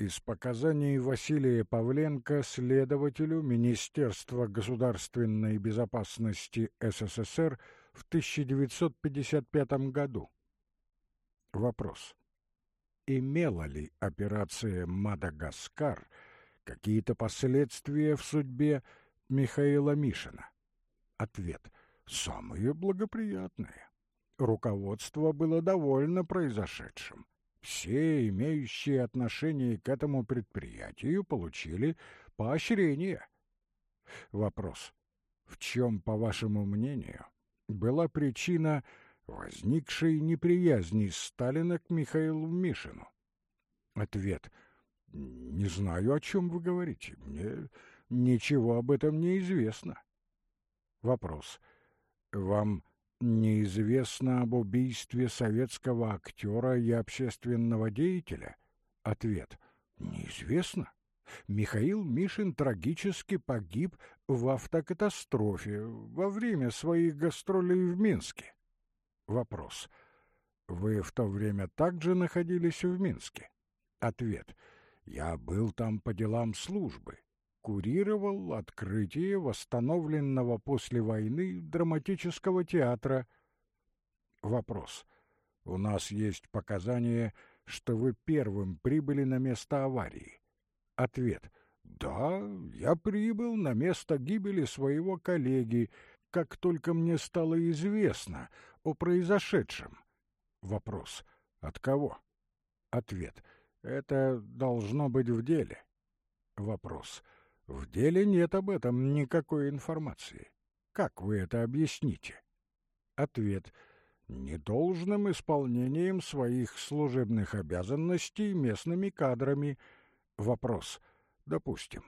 Из показаний Василия Павленко следователю Министерства государственной безопасности СССР в 1955 году. Вопрос. Имела ли операция «Мадагаскар» какие-то последствия в судьбе Михаила Мишина? Ответ. Самые благоприятные. Руководство было довольно произошедшим. Все, имеющие отношение к этому предприятию, получили поощрение. Вопрос. В чем, по вашему мнению, была причина возникшей неприязни Сталина к Михаилу Мишину? Ответ. Не знаю, о чем вы говорите. Мне ничего об этом не известно. Вопрос. Вам Неизвестно об убийстве советского актера и общественного деятеля? Ответ. Неизвестно. Михаил Мишин трагически погиб в автокатастрофе во время своих гастролей в Минске. Вопрос. Вы в то время также находились в Минске? Ответ. Я был там по делам службы курировал открытие восстановленного после войны драматического театра. Вопрос. У нас есть показания, что вы первым прибыли на место аварии. Ответ. Да, я прибыл на место гибели своего коллеги, как только мне стало известно о произошедшем. Вопрос. От кого? Ответ. Это должно быть в деле. Вопрос. В деле нет об этом никакой информации. Как вы это объясните? Ответ. Недолжным исполнением своих служебных обязанностей местными кадрами. Вопрос. Допустим.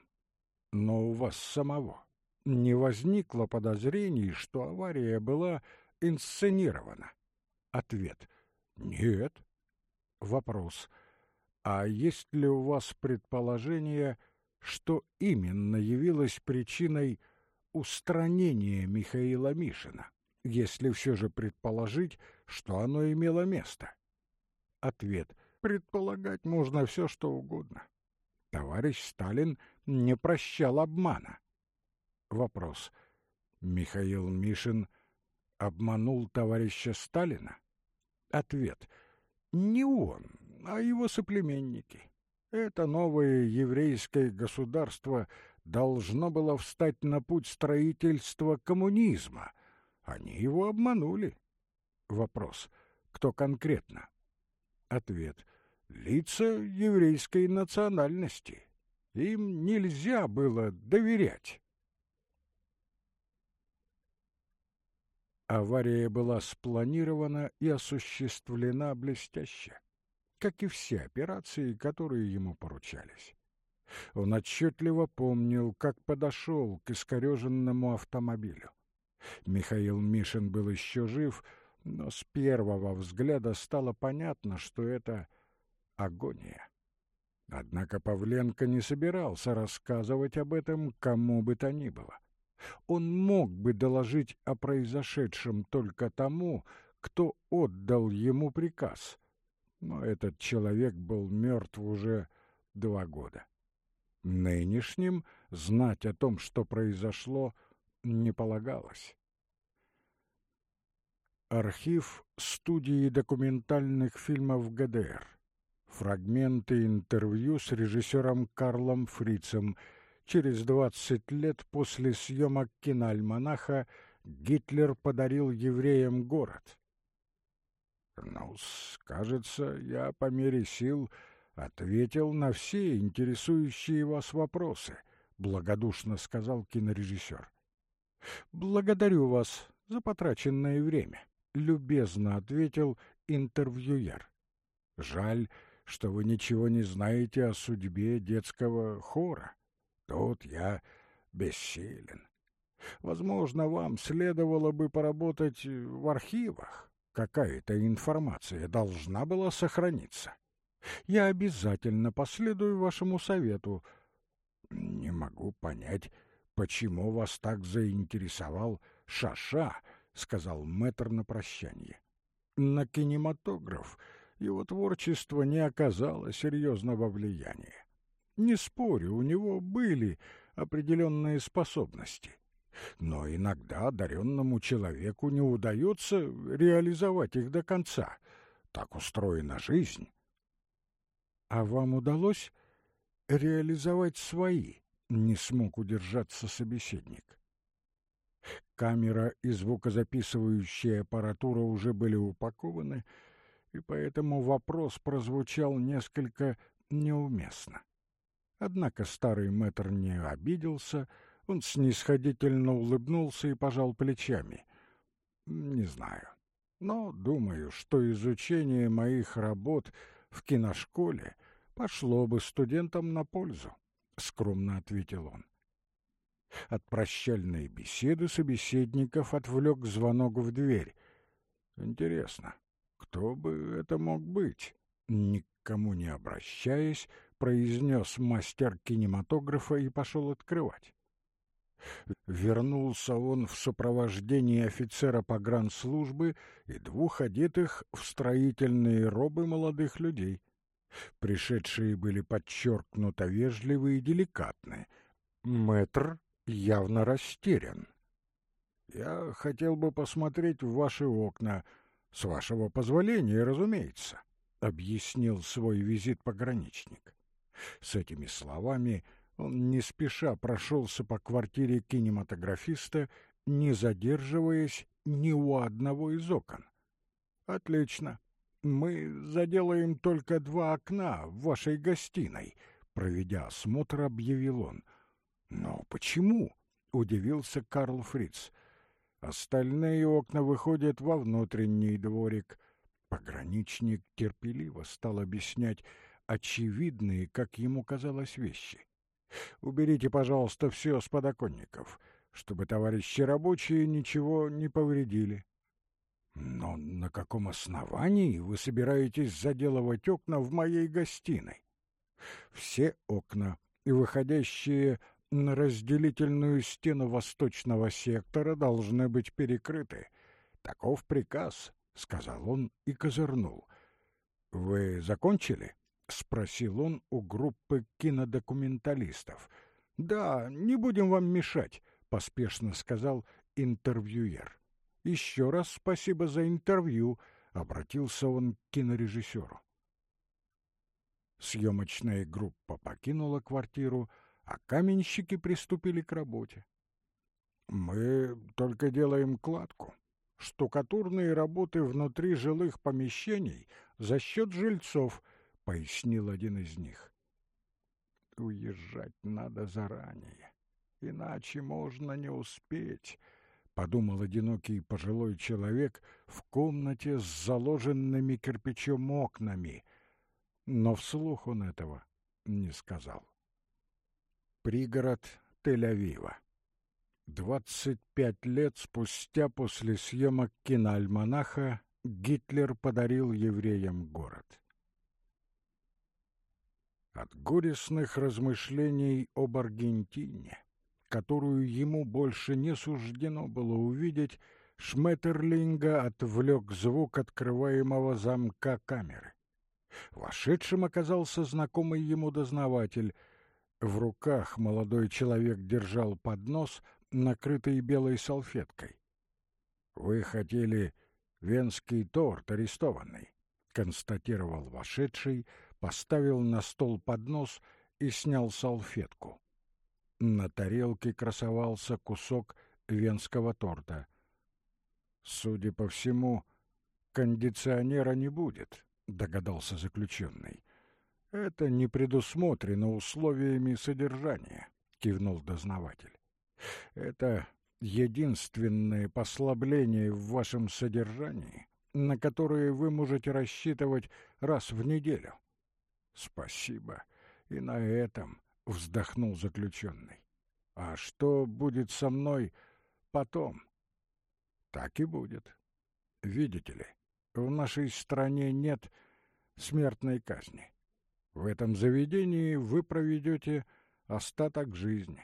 Но у вас самого не возникло подозрений, что авария была инсценирована? Ответ. Нет. Вопрос. А есть ли у вас предположение, что именно явилось причиной устранения Михаила Мишина, если все же предположить, что оно имело место? Ответ. Предполагать можно все, что угодно. Товарищ Сталин не прощал обмана. Вопрос. Михаил Мишин обманул товарища Сталина? Ответ. Не он, а его соплеменники. Это новое еврейское государство должно было встать на путь строительства коммунизма. Они его обманули. Вопрос. Кто конкретно? Ответ. Лица еврейской национальности. Им нельзя было доверять. Авария была спланирована и осуществлена блестяще как и все операции, которые ему поручались. Он отчетливо помнил, как подошел к искореженному автомобилю. Михаил Мишин был еще жив, но с первого взгляда стало понятно, что это агония. Однако Павленко не собирался рассказывать об этом кому бы то ни было. Он мог бы доложить о произошедшем только тому, кто отдал ему приказ, но этот человек был мертв уже два года. Нынешним знать о том, что произошло, не полагалось. Архив студии документальных фильмов ГДР. Фрагменты интервью с режиссером Карлом Фрицем через 20 лет после съемок киноальманаха «Гитлер подарил евреям город», ну, кажется, я по мере сил ответил на все интересующие вас вопросы, благодушно сказал кинорежиссер. Благодарю вас за потраченное время, любезно ответил интервьюер. Жаль, что вы ничего не знаете о судьбе детского хора. Тут я бессилен. Возможно, вам следовало бы поработать в архивах какая-то информация должна была сохраниться. Я обязательно последую вашему совету. Не могу понять, почему вас так заинтересовал Шаша, сказал мэтр на прощание. На кинематограф его творчество не оказало серьезного влияния. Не спорю, у него были определенные способности. Но иногда одаренному человеку не удается реализовать их до конца. Так устроена жизнь. А вам удалось реализовать свои? Не смог удержаться собеседник. Камера и звукозаписывающая аппаратура уже были упакованы, и поэтому вопрос прозвучал несколько неуместно. Однако старый мэтр не обиделся, он снисходительно улыбнулся и пожал плечами. «Не знаю, но думаю, что изучение моих работ в киношколе пошло бы студентам на пользу», — скромно ответил он. От прощальной беседы собеседников отвлек звонок в дверь. «Интересно, кто бы это мог быть?» Никому не обращаясь, произнес мастер кинематографа и пошел открывать. Вернулся он в сопровождении офицера погранслужбы и двух одетых в строительные робы молодых людей. Пришедшие были подчеркнуто вежливы и деликатны. Мэтр явно растерян. «Я хотел бы посмотреть в ваши окна, с вашего позволения, разумеется», — объяснил свой визит пограничник. С этими словами он не спеша прошелся по квартире кинематографиста, не задерживаясь ни у одного из окон. «Отлично. Мы заделаем только два окна в вашей гостиной», — проведя осмотр, объявил он. «Но почему?» — удивился Карл Фриц. «Остальные окна выходят во внутренний дворик». Пограничник терпеливо стал объяснять очевидные, как ему казалось, вещи. Уберите, пожалуйста, все с подоконников, чтобы товарищи рабочие ничего не повредили. Но на каком основании вы собираетесь заделывать окна в моей гостиной? Все окна, выходящие на разделительную стену восточного сектора, должны быть перекрыты. Таков приказ, — сказал он и козырнул. — Вы закончили? —— спросил он у группы кинодокументалистов. «Да, не будем вам мешать», — поспешно сказал интервьюер. «Еще раз спасибо за интервью», — обратился он к кинорежиссеру. Съемочная группа покинула квартиру, а каменщики приступили к работе. «Мы только делаем кладку. Штукатурные работы внутри жилых помещений за счет жильцов», — пояснил один из них. «Уезжать надо заранее, иначе можно не успеть», — подумал одинокий пожилой человек в комнате с заложенными кирпичом окнами, но вслух он этого не сказал. Пригород Тель-Авива. Двадцать пять лет спустя после съемок киноальманаха Гитлер подарил евреям город. От горестных размышлений об Аргентине, которую ему больше не суждено было увидеть, Шметерлинга отвлек звук открываемого замка камеры. Вошедшим оказался знакомый ему дознаватель. В руках молодой человек держал поднос, накрытый белой салфеткой. — Вы хотели венский торт арестованный, — констатировал вошедший, поставил на стол поднос и снял салфетку. На тарелке красовался кусок венского торта. «Судя по всему, кондиционера не будет», — догадался заключенный. «Это не предусмотрено условиями содержания», — кивнул дознаватель. «Это единственное послабление в вашем содержании, на которое вы можете рассчитывать раз в неделю. Спасибо. И на этом вздохнул заключенный. А что будет со мной потом? Так и будет. Видите ли, в нашей стране нет смертной казни. В этом заведении вы проведете остаток жизни.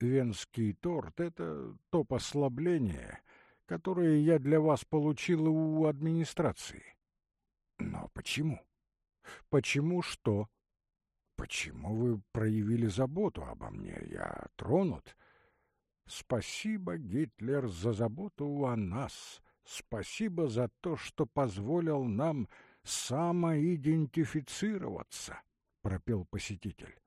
Венский торт — это то послабление, которое я для вас получил у администрации. Но почему? Почему что? почему вы проявили заботу обо мне? Я тронут. Спасибо, Гитлер, за заботу о нас. Спасибо за то, что позволил нам самоидентифицироваться, пропел посетитель.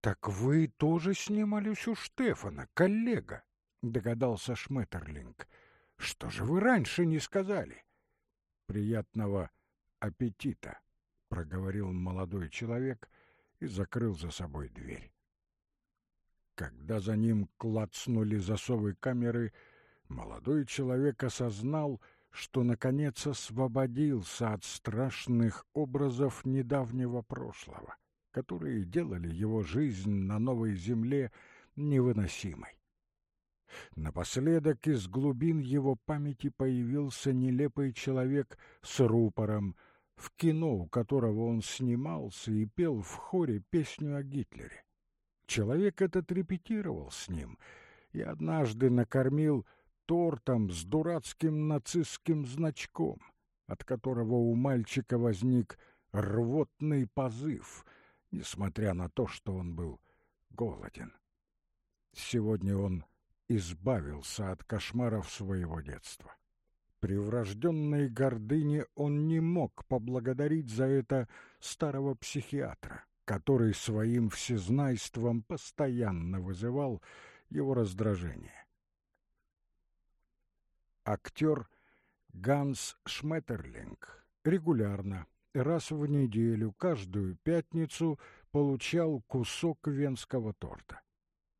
Так вы тоже снимались у Штефана, коллега, догадался Шметерлинг. Что же вы раньше не сказали? Приятного аппетита, проговорил молодой человек и закрыл за собой дверь. Когда за ним клацнули засовы камеры, молодой человек осознал, что наконец освободился от страшных образов недавнего прошлого, которые делали его жизнь на новой земле невыносимой. Напоследок из глубин его памяти появился нелепый человек с рупором, в кино, у которого он снимался и пел в хоре песню о Гитлере. Человек этот репетировал с ним и однажды накормил тортом с дурацким нацистским значком, от которого у мальчика возник рвотный позыв, несмотря на то, что он был голоден. Сегодня он избавился от кошмаров своего детства. При врожденной гордыне он не мог поблагодарить за это старого психиатра, который своим всезнайством постоянно вызывал его раздражение. Актер Ганс Шметерлинг регулярно, раз в неделю, каждую пятницу получал кусок венского торта.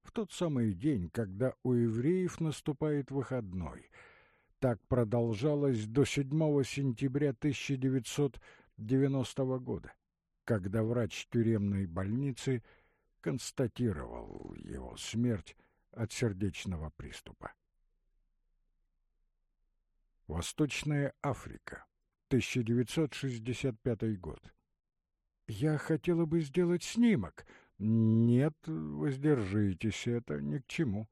В тот самый день, когда у евреев наступает выходной — так продолжалось до 7 сентября 1990 года, когда врач тюремной больницы констатировал его смерть от сердечного приступа. Восточная Африка, 1965 год. Я хотела бы сделать снимок. Нет, воздержитесь, это ни к чему.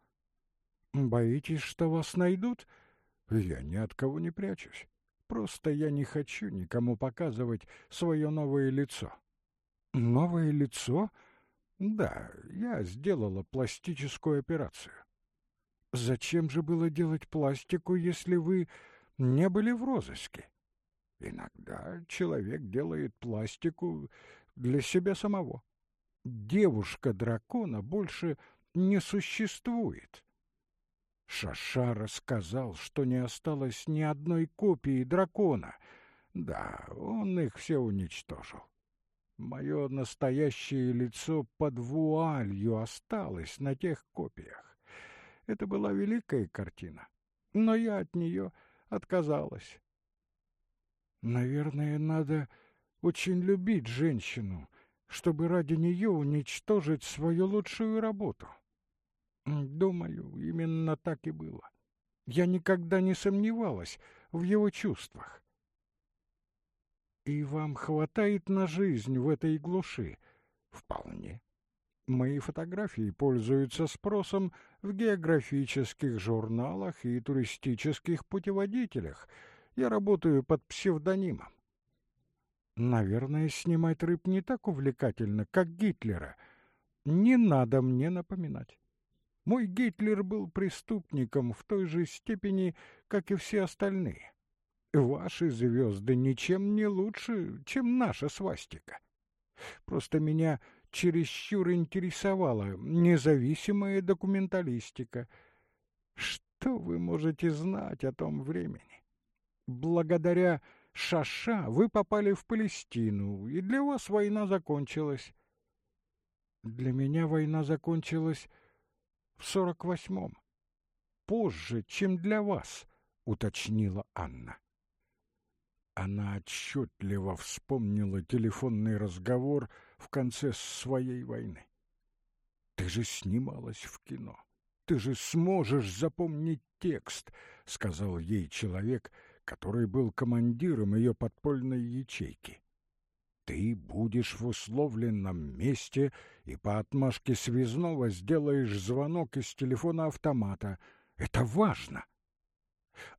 Боитесь, что вас найдут? — я ни от кого не прячусь. Просто я не хочу никому показывать свое новое лицо. Новое лицо? Да, я сделала пластическую операцию. Зачем же было делать пластику, если вы не были в розыске? Иногда человек делает пластику для себя самого. Девушка-дракона больше не существует. Шаша рассказал, что не осталось ни одной копии дракона. Да, он их все уничтожил. Мое настоящее лицо под вуалью осталось на тех копиях. Это была великая картина, но я от нее отказалась. Наверное, надо очень любить женщину, чтобы ради нее уничтожить свою лучшую работу. Думаю, именно так и было. Я никогда не сомневалась в его чувствах. И вам хватает на жизнь в этой глуши? Вполне. Мои фотографии пользуются спросом в географических журналах и туристических путеводителях. Я работаю под псевдонимом. Наверное, снимать рыб не так увлекательно, как Гитлера. Не надо мне напоминать. Мой Гитлер был преступником в той же степени, как и все остальные. Ваши звезды ничем не лучше, чем наша свастика. Просто меня чересчур интересовала независимая документалистика. Что вы можете знать о том времени? Благодаря Шаша вы попали в Палестину, и для вас война закончилась. Для меня война закончилась в сорок восьмом. Позже, чем для вас, уточнила Анна. Она отчетливо вспомнила телефонный разговор в конце своей войны. Ты же снималась в кино. Ты же сможешь запомнить текст, сказал ей человек, который был командиром ее подпольной ячейки. Ты будешь в условленном месте и по отмашке связного сделаешь звонок из телефона автомата. Это важно.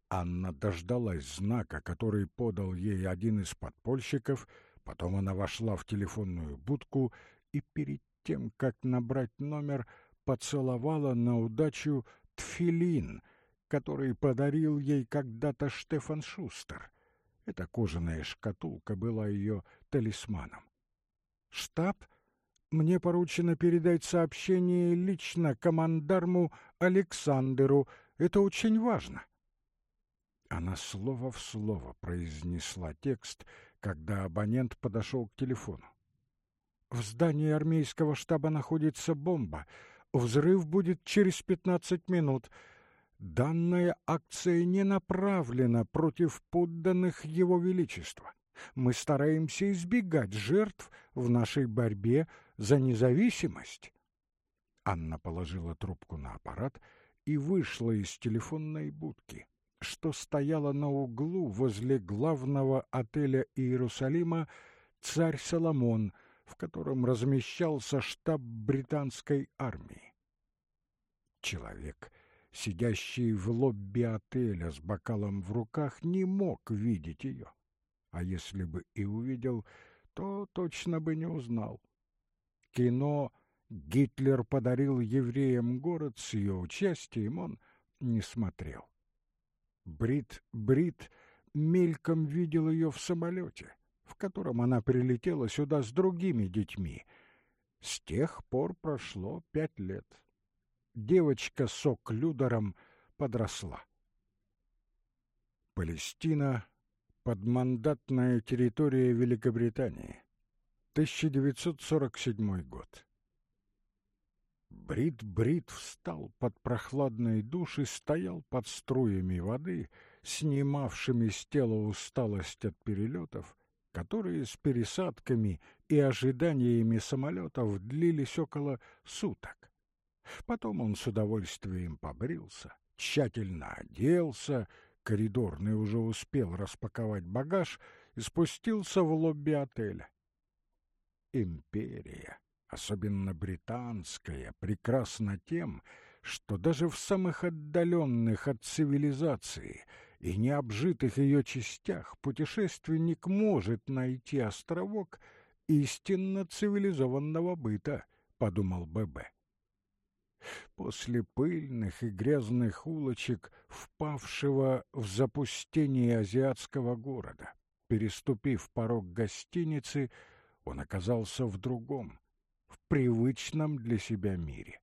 Анна дождалась знака, который подал ей один из подпольщиков, Потом она вошла в телефонную будку и перед тем, как набрать номер, поцеловала на удачу тфилин, который подарил ей когда-то Штефан Шустер. Эта кожаная шкатулка была ее талисманом. «Штаб? Мне поручено передать сообщение лично командарму Александру. Это очень важно». Она слово в слово произнесла текст, когда абонент подошел к телефону. В здании армейского штаба находится бомба. Взрыв будет через пятнадцать минут. Данная акция не направлена против подданных Его Величества. Мы стараемся избегать жертв в нашей борьбе за независимость. Анна положила трубку на аппарат и вышла из телефонной будки, что стояла на углу возле главного отеля Иерусалима «Царь Соломон», в котором размещался штаб британской армии. Человек, сидящий в лобби отеля с бокалом в руках, не мог видеть ее, а если бы и увидел, то точно бы не узнал. Кино «Гитлер подарил евреям город» с ее участием он не смотрел. Брит Брит мельком видел ее в самолете — в котором она прилетела сюда с другими детьми. С тех пор прошло пять лет. Девочка с оклюдером подросла. Палестина — подмандатная территория Великобритании. 1947 год. Брит-Брит встал под прохладный душ и стоял под струями воды, снимавшими с тела усталость от перелетов, которые с пересадками и ожиданиями самолетов длились около суток. Потом он с удовольствием побрился, тщательно оделся, коридорный уже успел распаковать багаж и спустился в лобби отеля. Империя, особенно британская, прекрасна тем, что даже в самых отдаленных от цивилизации – и необжитых ее частях путешественник может найти островок истинно цивилизованного быта, подумал ББ. После пыльных и грязных улочек, впавшего в запустение азиатского города, переступив порог гостиницы, он оказался в другом, в привычном для себя мире,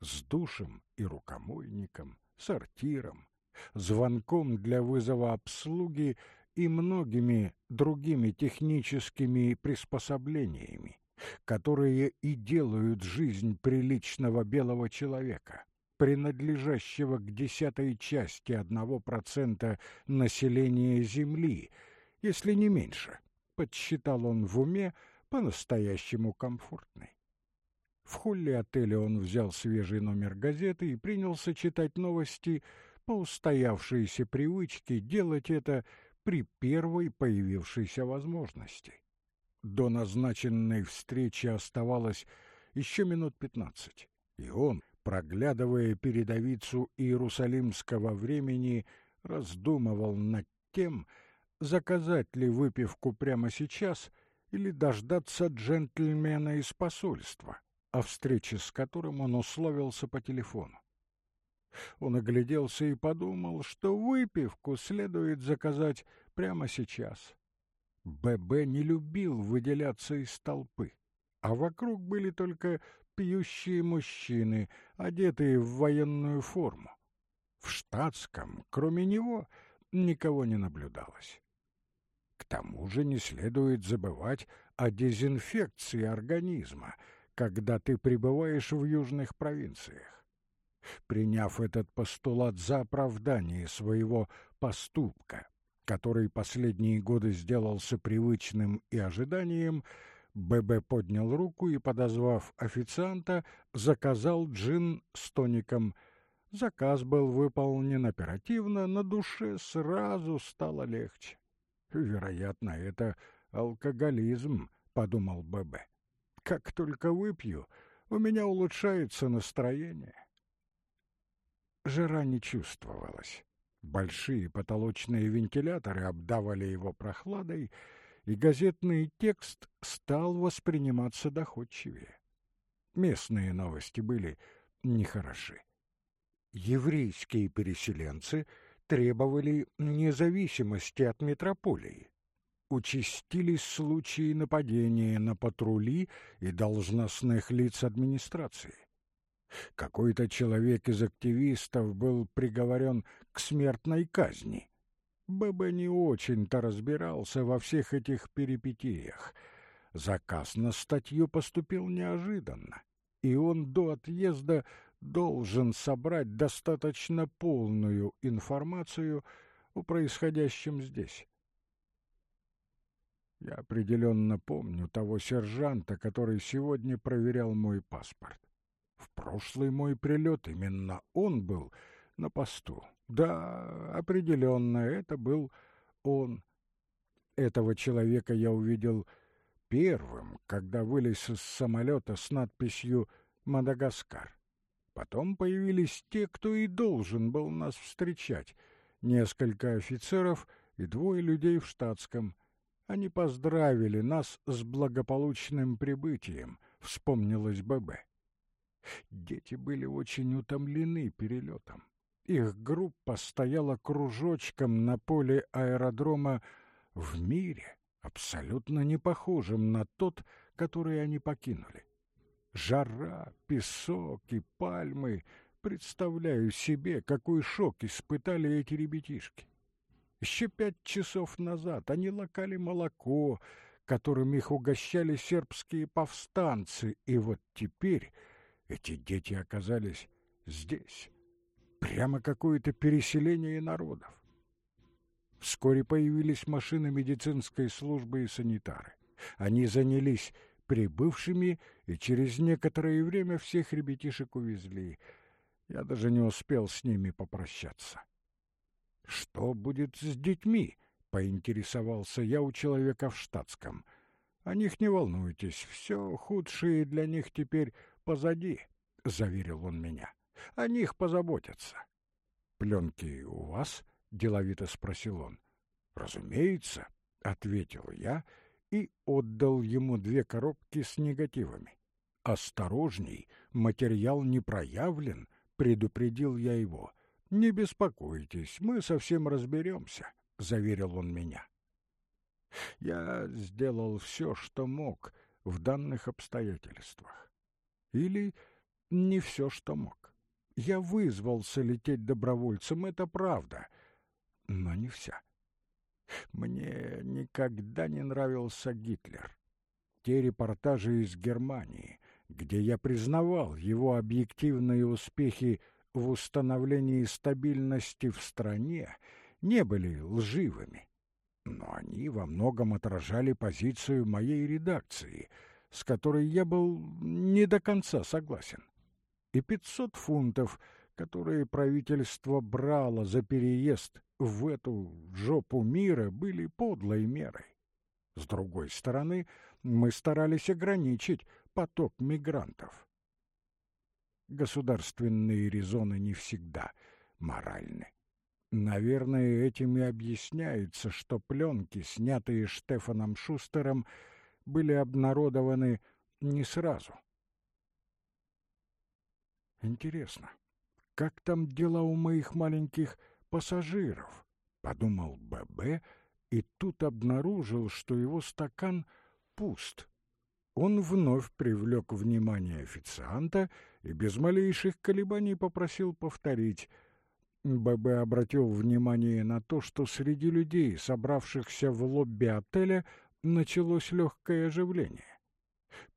с душем и рукомойником, сортиром, звонком для вызова обслуги и многими другими техническими приспособлениями, которые и делают жизнь приличного белого человека, принадлежащего к десятой части одного процента населения Земли, если не меньше, подсчитал он в уме, по-настоящему комфортной. В холле отеля он взял свежий номер газеты и принялся читать новости по устоявшейся привычке делать это при первой появившейся возможности. До назначенной встречи оставалось еще минут пятнадцать, и он, проглядывая передовицу иерусалимского времени, раздумывал над тем, заказать ли выпивку прямо сейчас или дождаться джентльмена из посольства, о встрече с которым он условился по телефону. Он огляделся и подумал, что выпивку следует заказать прямо сейчас. ББ не любил выделяться из толпы, а вокруг были только пьющие мужчины, одетые в военную форму. В штатском, кроме него, никого не наблюдалось. К тому же не следует забывать о дезинфекции организма, когда ты пребываешь в южных провинциях. Приняв этот постулат за оправдание своего поступка, который последние годы сделался привычным и ожиданием, ББ поднял руку и, подозвав официанта, заказал джин с тоником. Заказ был выполнен оперативно, на душе сразу стало легче. «Вероятно, это алкоголизм», — подумал ББ. «Как только выпью, у меня улучшается настроение». Жара не чувствовалась. Большие потолочные вентиляторы обдавали его прохладой, и газетный текст стал восприниматься доходчивее. Местные новости были нехороши. Еврейские переселенцы требовали независимости от метрополии. Участились случаи нападения на патрули и должностных лиц администрации. Какой-то человек из активистов был приговорен к смертной казни. ББ не очень-то разбирался во всех этих перипетиях. Заказ на статью поступил неожиданно, и он до отъезда должен собрать достаточно полную информацию о происходящем здесь. Я определенно помню того сержанта, который сегодня проверял мой паспорт. В прошлый мой прилет именно он был на посту. Да, определенно, это был он. Этого человека я увидел первым, когда вылез из самолета с надписью «Мадагаскар». Потом появились те, кто и должен был нас встречать. Несколько офицеров и двое людей в штатском. Они поздравили нас с благополучным прибытием, вспомнилось ББ. Дети были очень утомлены перелетом. Их группа стояла кружочком на поле аэродрома в мире, абсолютно не похожем на тот, который они покинули. Жара, песок и пальмы. Представляю себе, какой шок испытали эти ребятишки. Еще пять часов назад они лакали молоко, которым их угощали сербские повстанцы, и вот теперь эти дети оказались здесь. Прямо какое-то переселение народов. Вскоре появились машины медицинской службы и санитары. Они занялись прибывшими, и через некоторое время всех ребятишек увезли. Я даже не успел с ними попрощаться. «Что будет с детьми?» — поинтересовался я у человека в штатском. «О них не волнуйтесь, все худшее для них теперь позади», — заверил он меня. «О них позаботятся». «Пленки у вас?» — деловито спросил он. «Разумеется», — ответил я, — и отдал ему две коробки с негативами. «Осторожней, материал не проявлен», — предупредил я его. «Не беспокойтесь, мы совсем разберемся», — заверил он меня. Я сделал все, что мог в данных обстоятельствах. Или не все, что мог. Я вызвался лететь добровольцем, это правда, но не вся. Мне никогда не нравился Гитлер. Те репортажи из Германии, где я признавал его объективные успехи в установлении стабильности в стране, не были лживыми. Но они во многом отражали позицию моей редакции, с которой я был не до конца согласен. И пятьсот фунтов, которые правительство брало за переезд в эту жопу мира были подлой мерой. С другой стороны, мы старались ограничить поток мигрантов. Государственные резоны не всегда моральны. Наверное, этим и объясняется, что пленки, снятые Штефаном Шустером, были обнародованы не сразу. Интересно, как там дела у моих маленьких пассажиров, подумал ББ и тут обнаружил, что его стакан пуст. Он вновь привлек внимание официанта и без малейших колебаний попросил повторить. ББ обратил внимание на то, что среди людей, собравшихся в лобби отеля, началось легкое оживление.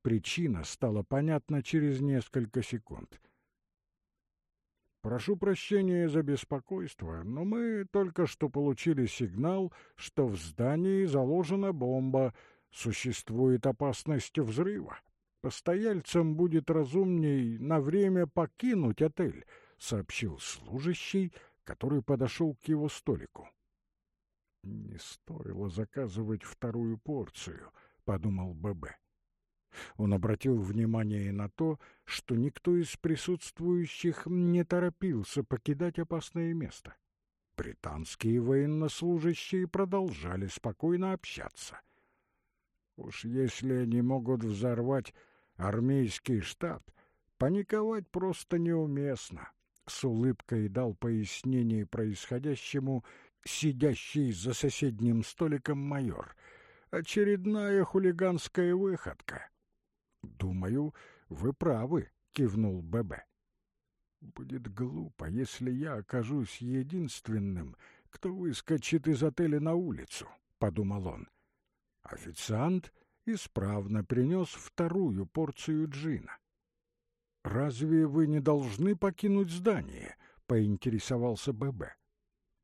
Причина стала понятна через несколько секунд. Прошу прощения за беспокойство, но мы только что получили сигнал, что в здании заложена бомба, существует опасность взрыва. Постояльцам будет разумней на время покинуть отель, сообщил служащий, который подошел к его столику. Не стоило заказывать вторую порцию, подумал ББ. Он обратил внимание на то, что никто из присутствующих не торопился покидать опасное место. Британские военнослужащие продолжали спокойно общаться. Уж если они могут взорвать армейский штаб, паниковать просто неуместно. С улыбкой дал пояснение происходящему сидящий за соседним столиком майор. Очередная хулиганская выходка. Думаю, вы правы, кивнул ББ. Будет глупо, если я окажусь единственным, кто выскочит из отеля на улицу, подумал он. Официант исправно принес вторую порцию джина. «Разве вы не должны покинуть здание?» — поинтересовался ББ.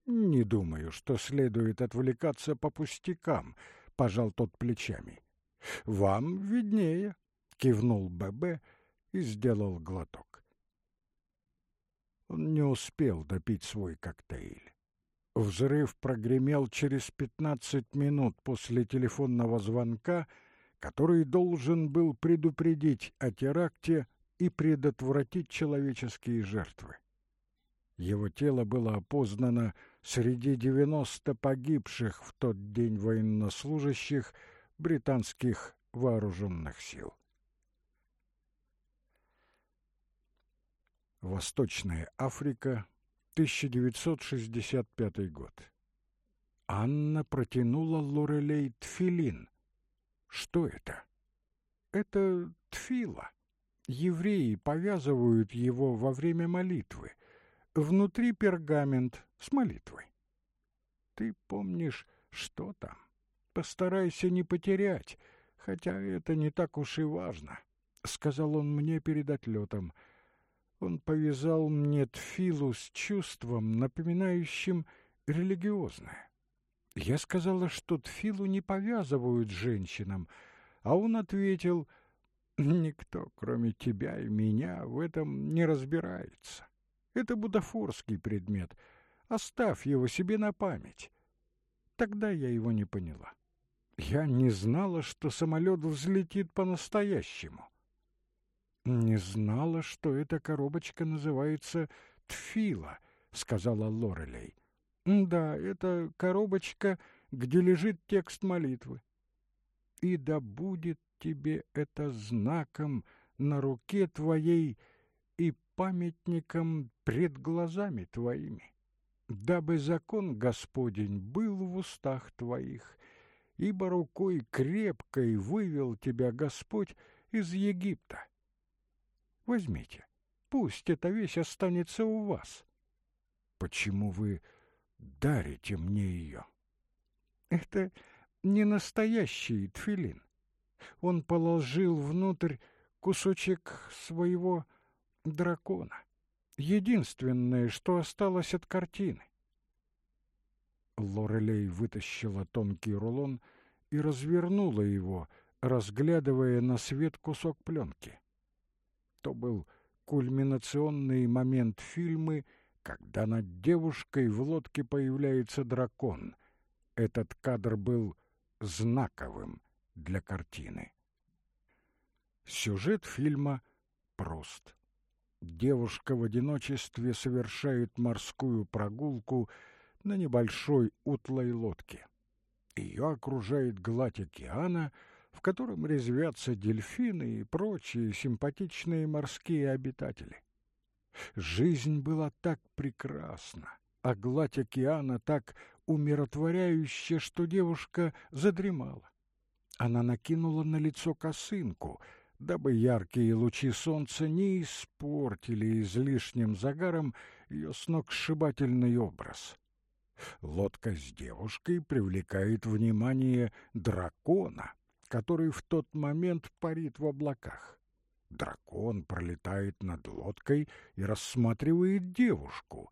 «Не думаю, что следует отвлекаться по пустякам», — пожал тот плечами. «Вам виднее», — кивнул ББ и сделал глоток. Он не успел допить свой коктейль. Взрыв прогремел через пятнадцать минут после телефонного звонка, который должен был предупредить о теракте и предотвратить человеческие жертвы. Его тело было опознано среди 90 погибших в тот день военнослужащих британских вооруженных сил. Восточная Африка, 1965 год. Анна протянула Лорелей тфилин. Что это? Это тфила евреи повязывают его во время молитвы. Внутри пергамент с молитвой. Ты помнишь, что там? Постарайся не потерять, хотя это не так уж и важно, — сказал он мне перед отлетом. Он повязал мне тфилу с чувством, напоминающим религиозное. Я сказала, что тфилу не повязывают женщинам, а он ответил — Никто, кроме тебя и меня, в этом не разбирается. Это бутафорский предмет. Оставь его себе на память. Тогда я его не поняла. Я не знала, что самолет взлетит по-настоящему. Не знала, что эта коробочка называется «Тфила», — сказала Лорелей. Да, это коробочка, где лежит текст молитвы. И да будет тебе это знаком на руке твоей памятником пред глазами твоими, дабы закон Господень был в устах твоих, ибо рукой крепкой вывел тебя Господь из Египта. Возьмите, пусть эта вещь останется у вас. Почему вы дарите мне ее? Это не настоящий тфилин он положил внутрь кусочек своего дракона. Единственное, что осталось от картины. Лорелей вытащила тонкий рулон и развернула его, разглядывая на свет кусок пленки. То был кульминационный момент фильма, когда над девушкой в лодке появляется дракон. Этот кадр был знаковым для картины. Сюжет фильма прост. Девушка в одиночестве совершает морскую прогулку на небольшой утлой лодке. Ее окружает гладь океана, в котором резвятся дельфины и прочие симпатичные морские обитатели. Жизнь была так прекрасна, а гладь океана так умиротворяющая, что девушка задремала. Она накинула на лицо косынку, дабы яркие лучи солнца не испортили излишним загаром ее сногсшибательный образ. Лодка с девушкой привлекает внимание дракона, который в тот момент парит в облаках. Дракон пролетает над лодкой и рассматривает девушку.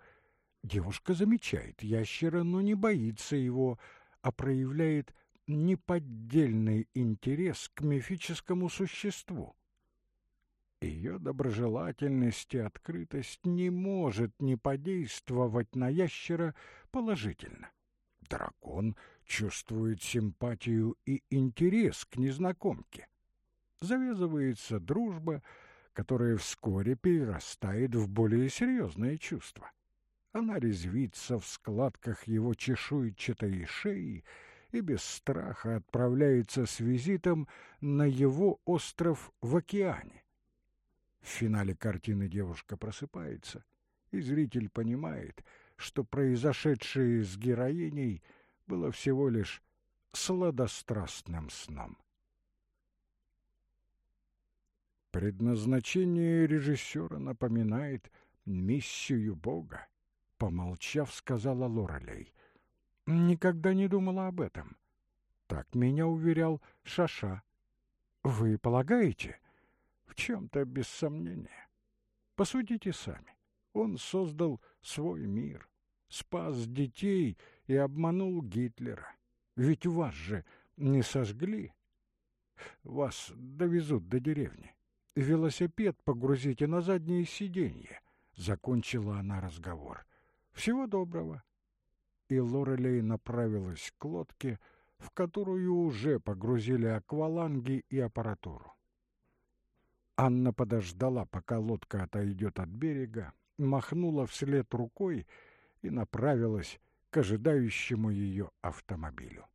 Девушка замечает ящера, но не боится его, а проявляет неподдельный интерес к мифическому существу. Ее доброжелательность и открытость не может не подействовать на ящера положительно. Дракон чувствует симпатию и интерес к незнакомке. Завязывается дружба, которая вскоре перерастает в более серьезные чувства. Она резвится в складках его чешуйчатой шеи, и без страха отправляется с визитом на его остров в океане. В финале картины девушка просыпается, и зритель понимает, что произошедшее с героиней было всего лишь сладострастным сном. Предназначение режиссера напоминает миссию Бога, помолчав, сказала Лорелей. Никогда не думала об этом. Так меня уверял Шаша. Вы полагаете? В чем-то без сомнения. Посудите сами. Он создал свой мир, спас детей и обманул Гитлера. Ведь вас же не сожгли. Вас довезут до деревни. Велосипед погрузите на заднее сиденье. Закончила она разговор. Всего доброго и Лорелей направилась к лодке, в которую уже погрузили акваланги и аппаратуру. Анна подождала, пока лодка отойдет от берега, махнула вслед рукой и направилась к ожидающему ее автомобилю.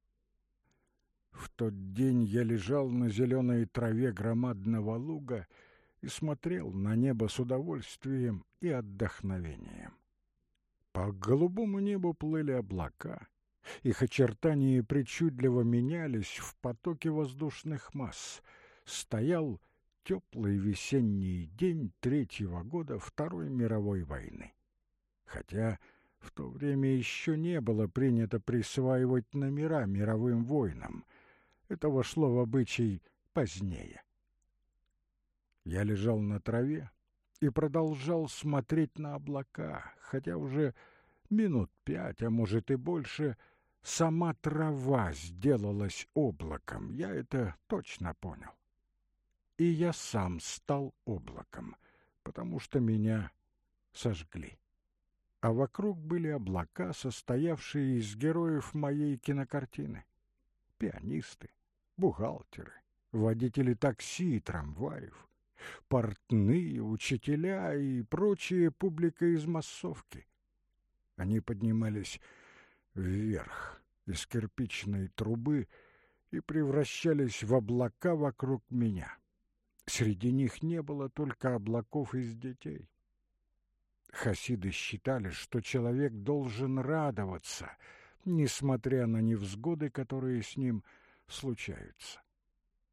В тот день я лежал на зеленой траве громадного луга и смотрел на небо с удовольствием и отдохновением. По голубому небу плыли облака. Их очертания причудливо менялись в потоке воздушных масс. Стоял теплый весенний день третьего года Второй мировой войны. Хотя в то время еще не было принято присваивать номера мировым войнам. Это вошло в обычай позднее. Я лежал на траве, и продолжал смотреть на облака, хотя уже минут пять, а может и больше, сама трава сделалась облаком, я это точно понял. И я сам стал облаком, потому что меня сожгли. А вокруг были облака, состоявшие из героев моей кинокартины. Пианисты, бухгалтеры, водители такси и трамваев, портные, учителя и прочая публика из массовки. Они поднимались вверх из кирпичной трубы и превращались в облака вокруг меня. Среди них не было только облаков из детей. Хасиды считали, что человек должен радоваться, несмотря на невзгоды, которые с ним случаются.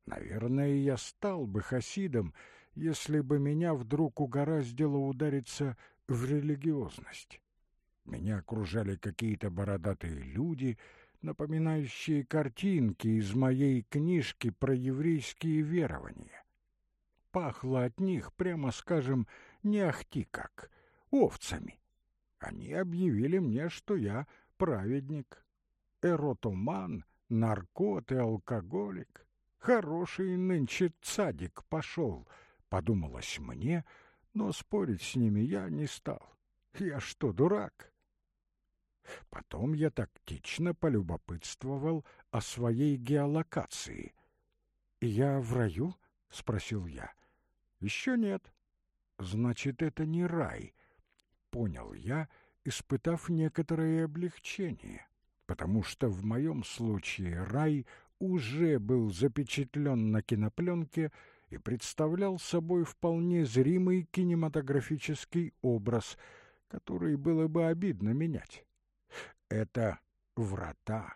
Наверное, я стал бы хасидом, если бы меня вдруг угораздило удариться в религиозность. Меня окружали какие-то бородатые люди, напоминающие картинки из моей книжки про еврейские верования. Пахло от них, прямо скажем, не ахти как, овцами. Они объявили мне, что я праведник, эротоман, наркот и алкоголик. Хороший нынче цадик пошел — подумалось мне, но спорить с ними я не стал. Я что, дурак? Потом я тактично полюбопытствовал о своей геолокации. «Я в раю?» — спросил я. «Еще нет». «Значит, это не рай», — понял я, испытав некоторое облегчение, потому что в моем случае рай уже был запечатлен на кинопленке — и представлял собой вполне зримый кинематографический образ, который было бы обидно менять. Это врата.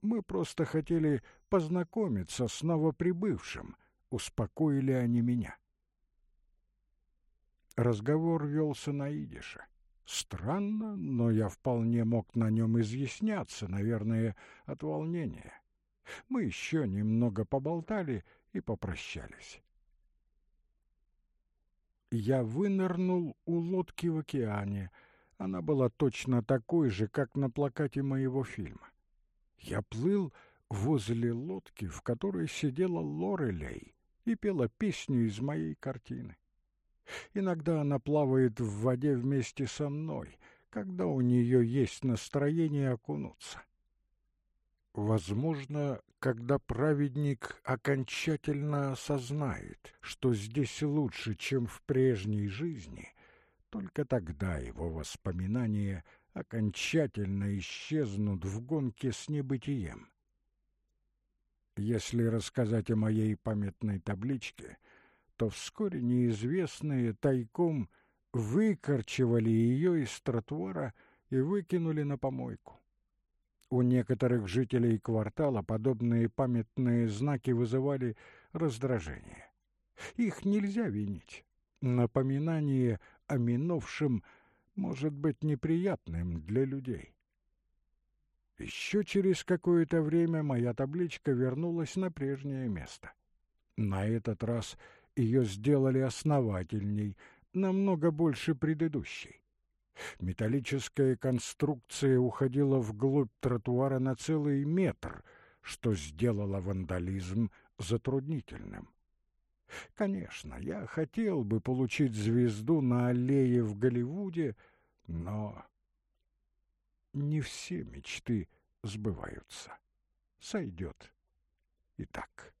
Мы просто хотели познакомиться с новоприбывшим, успокоили они меня. Разговор велся на идише. Странно, но я вполне мог на нем изъясняться, наверное, от волнения. Мы еще немного поболтали и попрощались. Я вынырнул у лодки в океане. Она была точно такой же, как на плакате моего фильма. Я плыл возле лодки, в которой сидела Лорелей и пела песню из моей картины. Иногда она плавает в воде вместе со мной, когда у нее есть настроение окунуться. Возможно, когда праведник окончательно осознает, что здесь лучше, чем в прежней жизни, только тогда его воспоминания окончательно исчезнут в гонке с небытием, Если рассказать о моей памятной табличке, то вскоре неизвестные тайком выкорчевали ее из тротуара и выкинули на помойку. У некоторых жителей квартала подобные памятные знаки вызывали раздражение. Их нельзя винить. Напоминание о минувшем может быть неприятным для людей. Еще через какое-то время моя табличка вернулась на прежнее место. На этот раз ее сделали основательней, намного больше предыдущей. Металлическая конструкция уходила вглубь тротуара на целый метр, что сделало вандализм затруднительным. Конечно, я хотел бы получить звезду на аллее в Голливуде, но не все мечты сбываются. Сойдет и так.